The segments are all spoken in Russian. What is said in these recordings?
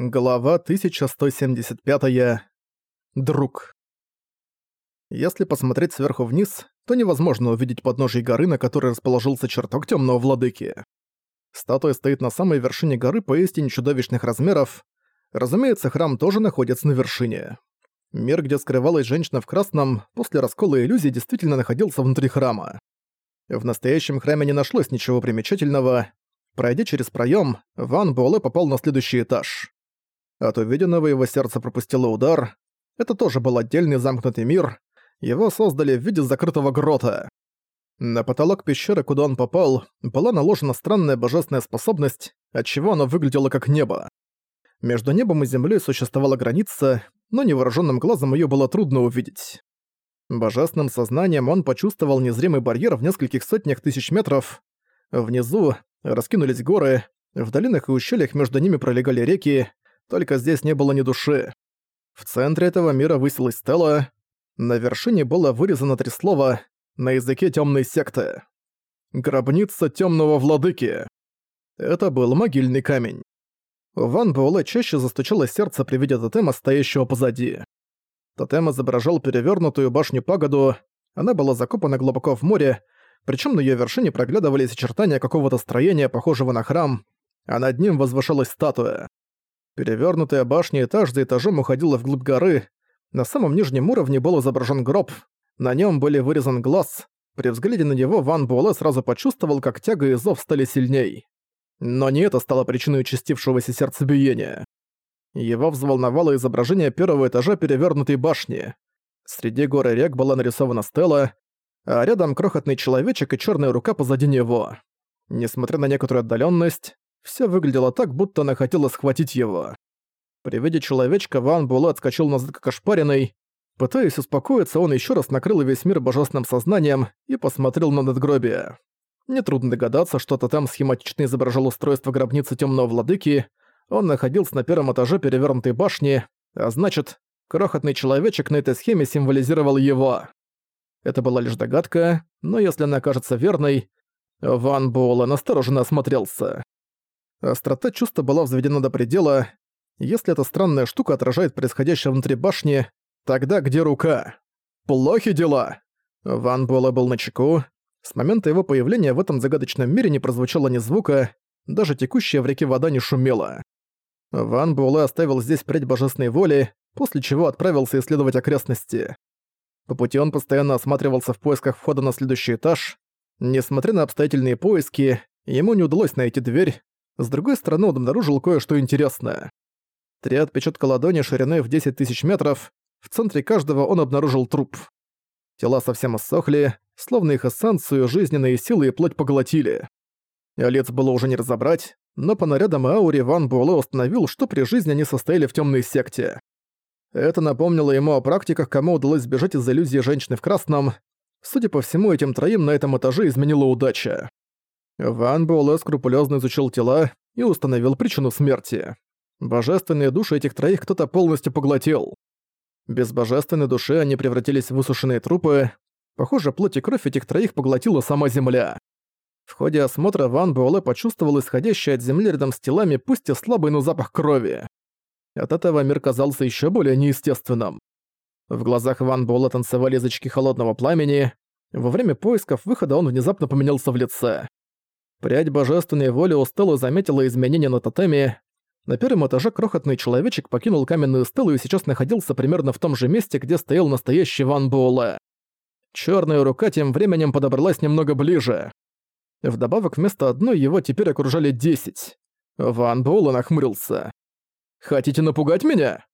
Глава 1175. -я. Друг. Если посмотреть сверху вниз, то невозможно увидеть подножие горы, на которой расположился чертог Тёмного Владыки. Статуя стоит на самой вершине горы поистине чудовищных размеров. Разумеется, храм тоже находится на вершине. Мир, где скрывалась женщина в красном, после раскола иллюзии действительно находился внутри храма. В настоящем храме не нашлось ничего примечательного. Пройдя через проем, Ван Буэлэ попал на следующий этаж. От увиденного его сердце пропустило удар. Это тоже был отдельный замкнутый мир. Его создали в виде закрытого грота. На потолок пещеры, куда он попал, была наложена странная божественная способность, отчего оно выглядело как небо. Между небом и землей существовала граница, но невооруженным глазом ее было трудно увидеть. Божественным сознанием он почувствовал незримый барьер в нескольких сотнях тысяч метров. Внизу раскинулись горы, в долинах и ущельях между ними пролегали реки, только здесь не было ни души. В центре этого мира высилась стела. На вершине было вырезано три слова на языке темной секты. «Гробница темного владыки». Это был могильный камень. Ван Буэлэ чаще застучало сердце при виде тотема, стоящего позади. Тотем изображал перевернутую башню-пагоду, она была закопана глубоко в море, причем на ее вершине проглядывались очертания какого-то строения, похожего на храм, а над ним возвышалась статуя. Перевернутая башня этаж за этажом уходила вглубь горы. На самом нижнем уровне был изображен гроб. На нем были вырезан глаз. При взгляде на него Ван Буэлэ сразу почувствовал, как тяга и зов стали сильней. Но не это стало причиной участившегося сердцебиения. Его взволновало изображение первого этажа перевернутой башни. Среди горы рек была нарисована стела, а рядом крохотный человечек и черная рука позади него. Несмотря на некоторую отдаленность, все выглядело так, будто она хотела схватить его. При виде человечка Ван Буэлэ отскочил назад как ошпаренный. Пытаясь успокоиться, он еще раз накрыл весь мир божественным сознанием и посмотрел на надгробие. Нетрудно догадаться, что там схематично изображал устройство гробницы темного владыки. Он находился на первом этаже перевернутой башни, а значит, крохотный человечек на этой схеме символизировал его. Это была лишь догадка, но если она окажется верной, Ван Буэлэ осторожно осмотрелся. Острота чувства была взведена до предела. Если эта странная штука отражает происходящее внутри башни, тогда где рука? Плохи дела. Ван Буэлэ был начеку. С момента его появления в этом загадочном мире не прозвучало ни звука, даже текущая в реке вода не шумела. Ван Буэлэ оставил здесь прядь божественной воли, после чего отправился исследовать окрестности. По пути он постоянно осматривался в поисках входа на следующий этаж. Несмотря на обстоятельные поиски, ему не удалось найти дверь, с другой стороны, он обнаружил кое-что интересное. Три отпечатка ладони шириной в 10 тысяч метров, в центре каждого он обнаружил труп. Тела совсем иссохли, словно их эссенцию, жизненные силы и плоть поглотили. Лиц было уже не разобрать, но по нарядам и ауре Ван Буэлэ установил, что при жизни они состояли в темной секте. Это напомнило ему о практиках, кому удалось сбежать из иллюзии женщины в красном. Судя по всему, этим троим на этом этаже изменила удача. Ван Буэлэ скрупулезно изучил тела и установил причину смерти. Божественные души этих троих кто-то полностью поглотил. Без божественной души они превратились в высушенные трупы. Похоже, плоть и кровь этих троих поглотила сама Земля. В ходе осмотра Ван Буэлэ почувствовал исходящий от земли рядом с телами пусть и слабый, но запах крови. От этого мир казался еще более неестественным. В глазах Ван Буэлэ танцевали язычки холодного пламени. Во время поисков выхода он внезапно поменялся в лице. Прядь божественной воли устала заметила изменения на тотеме. На первом этаже крохотный человечек покинул каменную стелу и сейчас находился примерно в том же месте, где стоял настоящий Ван Буэлэ. Чёрная рука тем временем подобралась немного ближе. Вдобавок вместо одной его теперь окружали десять. Ван Буэлэ нахмурился. «Хотите напугать меня?»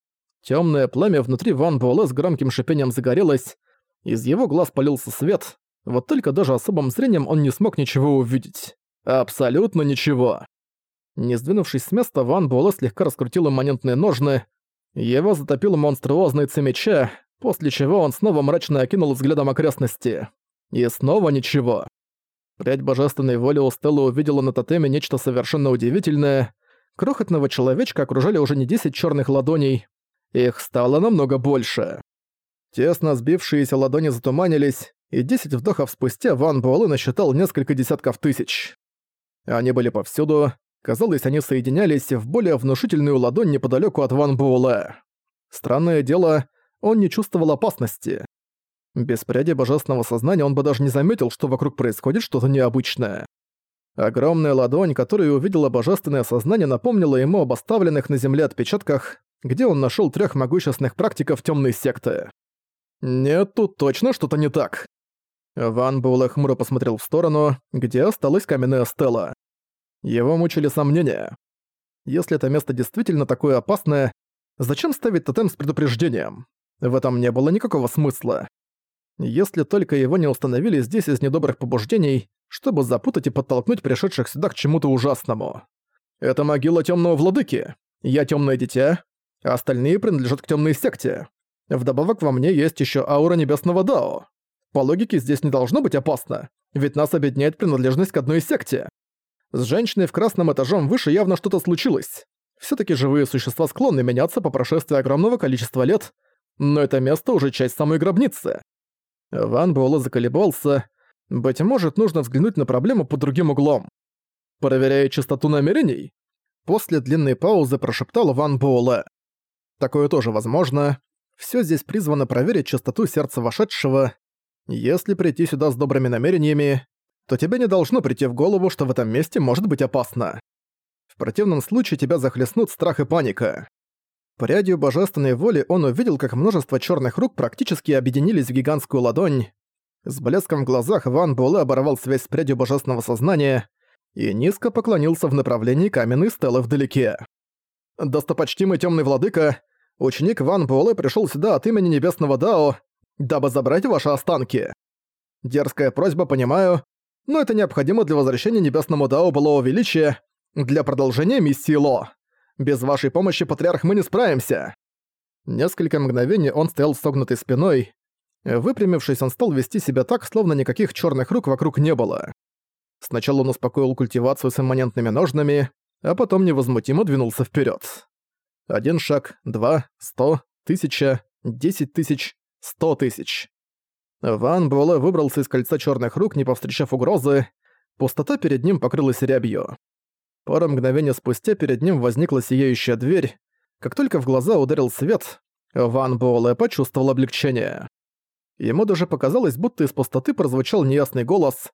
Тёмное пламя внутри Ван Буэлэ с громким шипением загорелось. Из его глаз полился свет. Вот только даже особым зрением он не смог ничего увидеть. Абсолютно ничего. Не сдвинувшись с места, Ван Буэлэ слегка раскрутил имманентные ножны. Его затопил монструозный меча, после чего он снова мрачно окинул взглядом окрестности. И снова ничего. Прядь божественной воли у Стеллы увидела на тотеме нечто совершенно удивительное. Крохотного человечка окружали уже не 10 черных ладоней. Их стало намного больше. Тесно сбившиеся ладони затуманились, и 10 вдохов спустя Ван Буэлэ насчитал несколько десятков тысяч. Они были повсюду. Казалось, они соединялись в более внушительную ладонь неподалеку от Ван Буэлэ. Странное дело, он не чувствовал опасности. Без пряди божественного сознания он бы даже не заметил, что вокруг происходит что-то необычное. Огромная ладонь, которую увидело божественное сознание, напомнила ему об оставленных на земле отпечатках, где он нашел трех могущественных практиков темной секты. Нет, тут точно что-то не так. Ван Буэлэ хмуро посмотрел в сторону, где осталась каменная стела. Его мучили сомнения. Если это место действительно такое опасное, зачем ставить тотем с предупреждением? В этом не было никакого смысла. Если только его не установили здесь из недобрых побуждений, чтобы запутать и подтолкнуть пришедших сюда к чему-то ужасному. Это могила темного владыки. Я темное дитя, а остальные принадлежат к темной секте. Вдобавок во мне есть еще аура небесного Дао. По логике здесь не должно быть опасно, ведь нас объединяет принадлежность к одной секте. С женщиной в красном этажом выше явно что-то случилось. Всё-таки живые существа склонны меняться по прошествии огромного количества лет, но это место уже часть самой гробницы. Ван Буэлэ заколебался. Быть может, нужно взглянуть на проблему под другим углом. Проверяя чистоту намерений? После длинной паузы прошептал Ван Буэлэ. Такое тоже возможно. Всё здесь призвано проверить чистоту сердца вошедшего. Если прийти сюда с добрыми намерениями, то тебе не должно прийти в голову, что в этом месте может быть опасно. В противном случае тебя захлестнут страх и паника. Прядью божественной воли он увидел, как множество черных рук практически объединились в гигантскую ладонь. С блеском в глазах Ван Буэлэ оборвал связь с прядью божественного сознания и низко поклонился в направлении каменной стелы вдалеке. «Достопочтимый темный владыка, ученик Ван Буэлэ пришел сюда от имени Небесного Дао, дабы забрать ваши останки. Дерзкая просьба, понимаю, но это необходимо для возвращения Небесному Дао былого величия, для продолжения миссии Ло. Без вашей помощи, Патриарх, мы не справимся!» Несколько мгновений он стоял согнутой спиной. Выпрямившись, он стал вести себя так, словно никаких черных рук вокруг не было. Сначала он успокоил культивацию с имманентными ножнами, а потом невозмутимо двинулся вперед. Один шаг, два, сто, тысяча, десять тысяч, сто тысяч. Ван Буэлэ выбрался из кольца черных рук, не повстречав угрозы. Пустота перед ним покрылась рябью. Пару мгновений спустя перед ним возникла сияющая дверь. Как только в глаза ударил свет, Ван Буэлэ почувствовал облегчение. Ему даже показалось, будто из пустоты прозвучал неясный голос,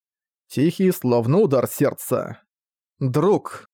тихий, словно удар сердца. «Друг!»